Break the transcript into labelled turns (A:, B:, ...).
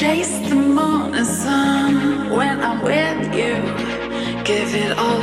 A: chase the morning sun when I'm with you. Give it all.